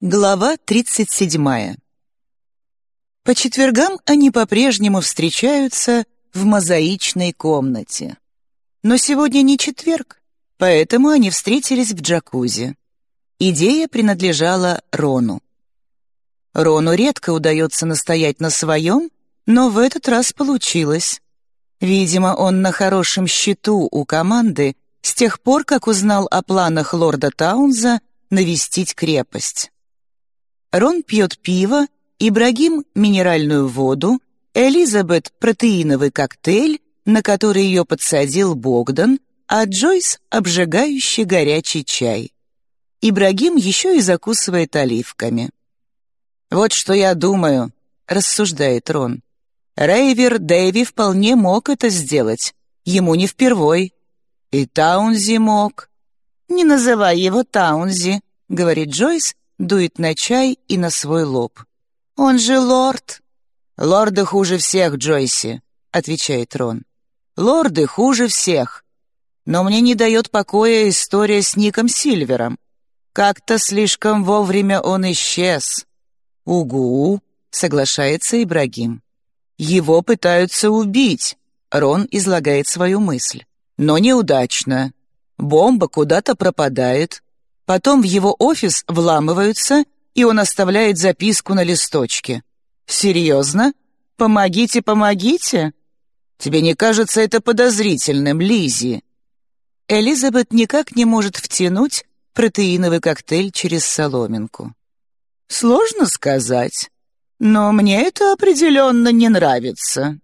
Глава 37. По четвергам они по-прежнему встречаются в мозаичной комнате. Но сегодня не четверг, поэтому они встретились в джакузи. Идея принадлежала Рону. Рону редко удается настоять на своем, но в этот раз получилось. Видимо, он на хорошем счету у команды с тех пор, как узнал о планах лорда Таунза навестить крепость. Рон пьет пиво, Ибрагим — минеральную воду, Элизабет — протеиновый коктейль, на который ее подсадил Богдан, а Джойс — обжигающий горячий чай. Ибрагим еще и закусывает оливками. «Вот что я думаю», — рассуждает Рон. «Рейвер Дэви вполне мог это сделать. Ему не впервой. И Таунзи мог». «Не называй его Таунзи», — говорит Джойс, дует на чай и на свой лоб. «Он же лорд!» «Лорды хуже всех, Джойси», — отвечает Рон. «Лорды хуже всех. Но мне не дает покоя история с Ником Сильвером. Как-то слишком вовремя он исчез». «Угу», — соглашается Ибрагим. «Его пытаются убить», — Рон излагает свою мысль. «Но неудачно. Бомба куда-то пропадает, Потом в его офис вламываются, и он оставляет записку на листочке. «Серьезно? Помогите, помогите?» «Тебе не кажется это подозрительным, Лизи? Элизабет никак не может втянуть протеиновый коктейль через соломинку. «Сложно сказать, но мне это определенно не нравится».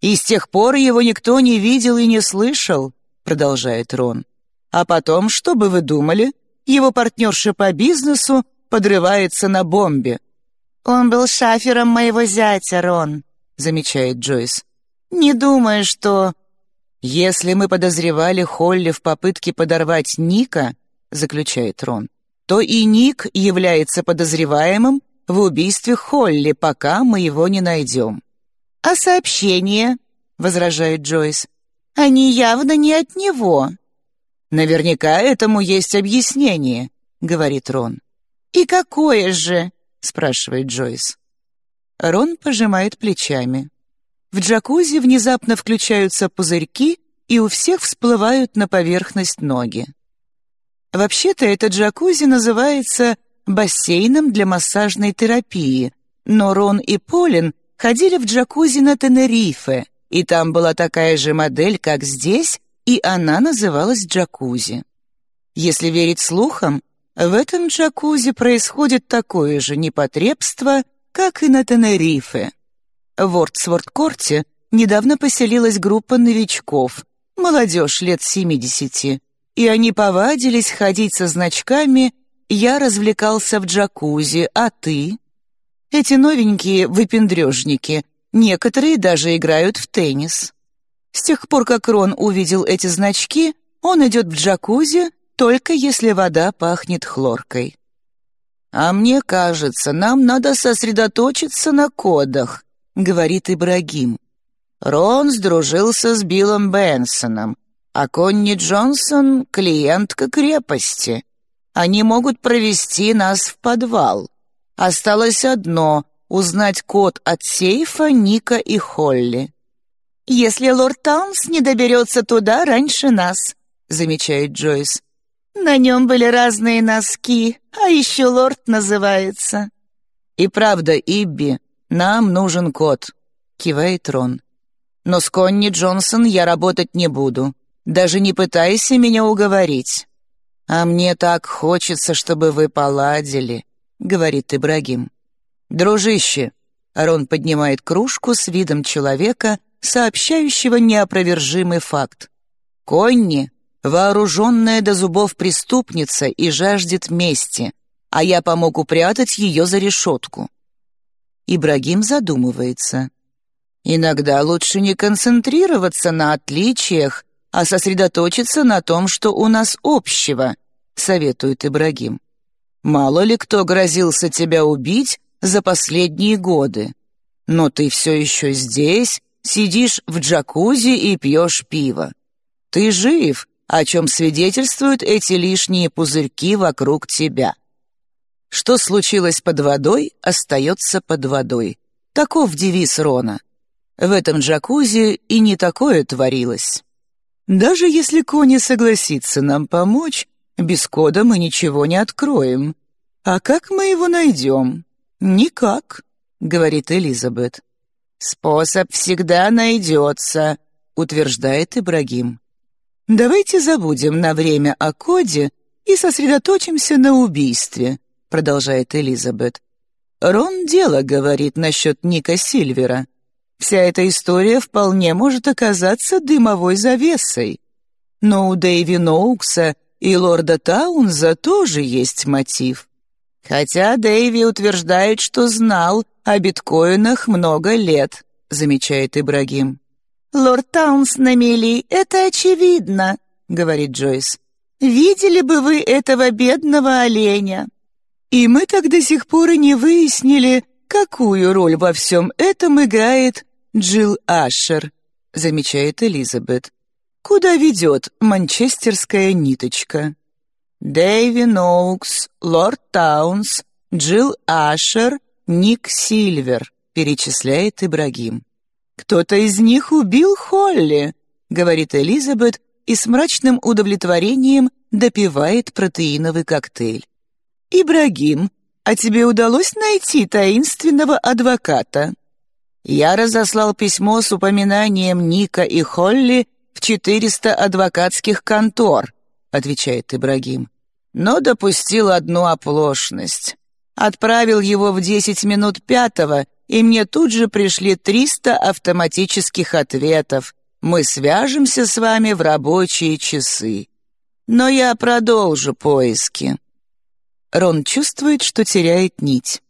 «И с тех пор его никто не видел и не слышал», — продолжает Рон. «А потом, что бы вы думали?» Его партнерша по бизнесу подрывается на бомбе. «Он был шафером моего зятя, Рон», — замечает Джойс. «Не думаю, что...» «Если мы подозревали Холли в попытке подорвать Ника», — заключает Рон, «то и Ник является подозреваемым в убийстве Холли, пока мы его не найдем». «А сообщения?» — возражает Джойс. «Они явно не от него». «Наверняка этому есть объяснение», — говорит Рон. «И какое же?» — спрашивает Джойс. Рон пожимает плечами. В джакузи внезапно включаются пузырьки, и у всех всплывают на поверхность ноги. Вообще-то этот джакузи называется бассейном для массажной терапии, но Рон и Полин ходили в джакузи на Тенерифе, и там была такая же модель, как здесь, и она называлась джакузи. Если верить слухам, в этом джакузи происходит такое же непотребство, как и на Тенерифе. В Ортсворт-Корте недавно поселилась группа новичков, молодежь лет 70, и они повадились ходить со значками «Я развлекался в джакузи, а ты?» Эти новенькие выпендрежники, некоторые даже играют в теннис. С тех пор, как Рон увидел эти значки, он идет в джакузи, только если вода пахнет хлоркой. «А мне кажется, нам надо сосредоточиться на кодах», — говорит Ибрагим. Рон сдружился с Биллом Бенсоном, а Конни Джонсон — клиентка крепости. Они могут провести нас в подвал. Осталось одно — узнать код от сейфа Ника и Холли если лорд Таунс не доберется туда раньше нас», — замечает Джойс. «На нем были разные носки, а еще лорд называется». «И правда, Ибби, нам нужен кот», — кивает Рон. «Но с Конни Джонсон я работать не буду. Даже не пытайся меня уговорить». «А мне так хочется, чтобы вы поладили», — говорит Ибрагим. «Дружище», — Рон поднимает кружку с видом человека, сообщающего неопровержимый факт. Конни — вооруженная до зубов преступница и жаждет мести, а я помогу прятать ее за решетку. Ибрагим задумывается. Иногда лучше не концентрироваться на отличиях, а сосредоточиться на том, что у нас общего, советует Ибрагим. Мало ли кто грозился тебя убить за последние годы. Но ты все еще здесь сидишь в джакузи и пьешь пиво. Ты жив, о чем свидетельствуют эти лишние пузырьки вокруг тебя. Что случилось под водой, остается под водой. Таков девиз Рона. В этом джакузи и не такое творилось. Даже если Кони согласится нам помочь, без кода мы ничего не откроем. А как мы его найдем? Никак, говорит Элизабет. Способ всегда найдется, утверждает Ибрагим. Давайте забудем на время о коде и сосредоточимся на убийстве, продолжает Элизабет. Рон дело говорит насчет Ника Сильвера. Вся эта история вполне может оказаться дымовой завесой. Но у Дэйви Ноукса и лорда Таунза тоже есть мотив. Хотя Дэйви утверждает, что знал о биткоинах много лет, замечает Ибрагим. «Лорд Таунс на мели, это очевидно», — говорит Джойс. «Видели бы вы этого бедного оленя?» И мы так до сих пор и не выяснили, какую роль во всем этом играет Джилл Ашер, замечает Элизабет. Куда ведет манчестерская ниточка? Дэйви Ноукс, Лорд Таунс, Джилл Ашер, Ник Сильвер, перечисляет Ибрагим. «Кто-то из них убил Холли», — говорит Элизабет и с мрачным удовлетворением допивает протеиновый коктейль. «Ибрагим, а тебе удалось найти таинственного адвоката?» Я разослал письмо с упоминанием Ника и Холли в 400 адвокатских контор, отвечает Ибрагим. Но допустил одну оплошность. Отправил его в 10 минут пятого, и мне тут же пришли 300 автоматических ответов. Мы свяжемся с вами в рабочие часы. Но я продолжу поиски. Рон чувствует, что теряет нить.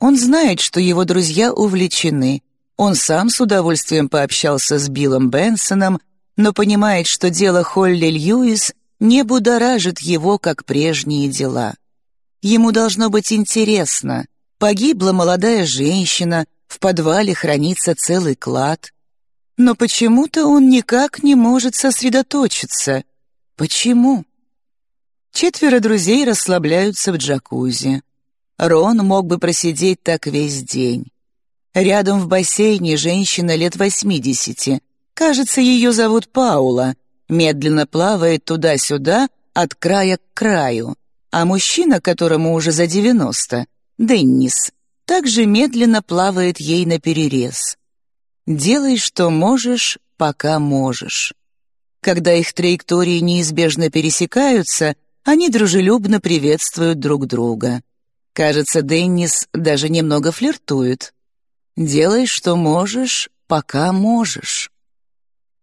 Он знает, что его друзья увлечены. Он сам с удовольствием пообщался с Биллом Бенсоном, но понимает, что дело Холли Льюис не будоражит его, как прежние дела. Ему должно быть интересно. Погибла молодая женщина, в подвале хранится целый клад. Но почему-то он никак не может сосредоточиться. Почему? Четверо друзей расслабляются в джакузи. Рон мог бы просидеть так весь день. Рядом в бассейне женщина лет восьмидесяти. Кажется, ее зовут Паула. Медленно плавает туда-сюда, от края к краю. А мужчина, которому уже за девяносто, Деннис, также медленно плавает ей на перерез. Делай, что можешь, пока можешь. Когда их траектории неизбежно пересекаются, они дружелюбно приветствуют друг друга. Кажется, Деннис даже немного флиртует. «Делай, что можешь, пока можешь».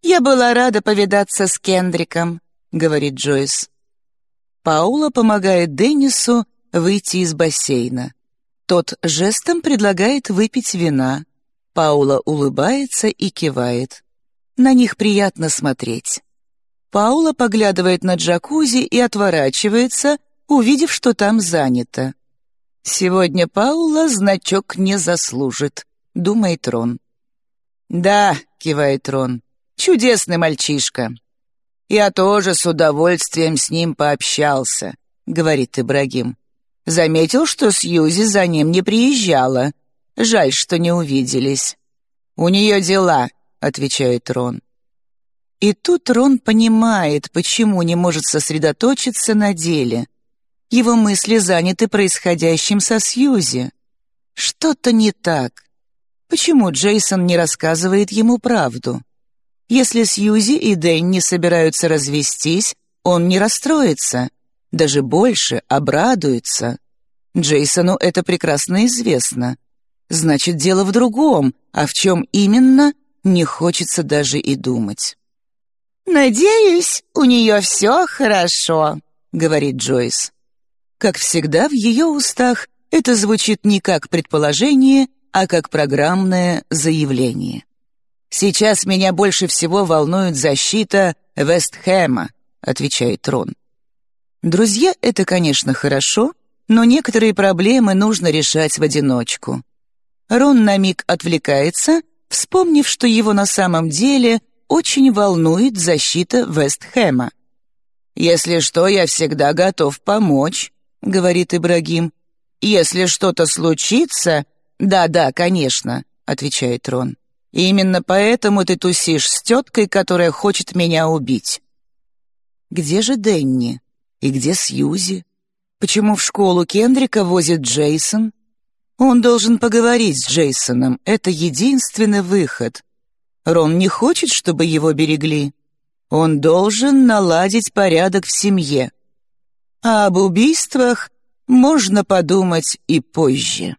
«Я была рада повидаться с Кендриком», — говорит Джойс. Паула помогает Деннису выйти из бассейна. Тот жестом предлагает выпить вина. Паула улыбается и кивает. На них приятно смотреть. Паула поглядывает на джакузи и отворачивается, увидев, что там занято. «Сегодня Паула значок не заслужит», — думает Рон. «Да», — кивает Рон, — «чудесный мальчишка». «Я тоже с удовольствием с ним пообщался», — говорит Ибрагим. «Заметил, что Сьюзи за ним не приезжала. Жаль, что не увиделись». «У нее дела», — отвечает Рон. И тут Рон понимает, почему не может сосредоточиться на деле. Его мысли заняты происходящим со Сьюзи. Что-то не так. Почему Джейсон не рассказывает ему правду? Если Сьюзи и Дэнни собираются развестись, он не расстроится. Даже больше обрадуется. Джейсону это прекрасно известно. Значит, дело в другом, а в чем именно, не хочется даже и думать. «Надеюсь, у нее все хорошо», — говорит Джойс. Как всегда, в ее устах это звучит не как предположение, а как программное заявление. «Сейчас меня больше всего волнует защита Вестхэма», — отвечает Рон. Друзья — это, конечно, хорошо, но некоторые проблемы нужно решать в одиночку. Рон на миг отвлекается, вспомнив, что его на самом деле очень волнует защита Вестхэма. «Если что, я всегда готов помочь», — говорит Ибрагим, Если что-то случится... Да-да, конечно, отвечает Рон. Именно поэтому ты тусишь с теткой, которая хочет меня убить. Где же Денни? И где Сьюзи? Почему в школу Кендрика возит Джейсон? Он должен поговорить с Джейсоном. Это единственный выход. Рон не хочет, чтобы его берегли. Он должен наладить порядок в семье. А об убийствах можно подумать и позже.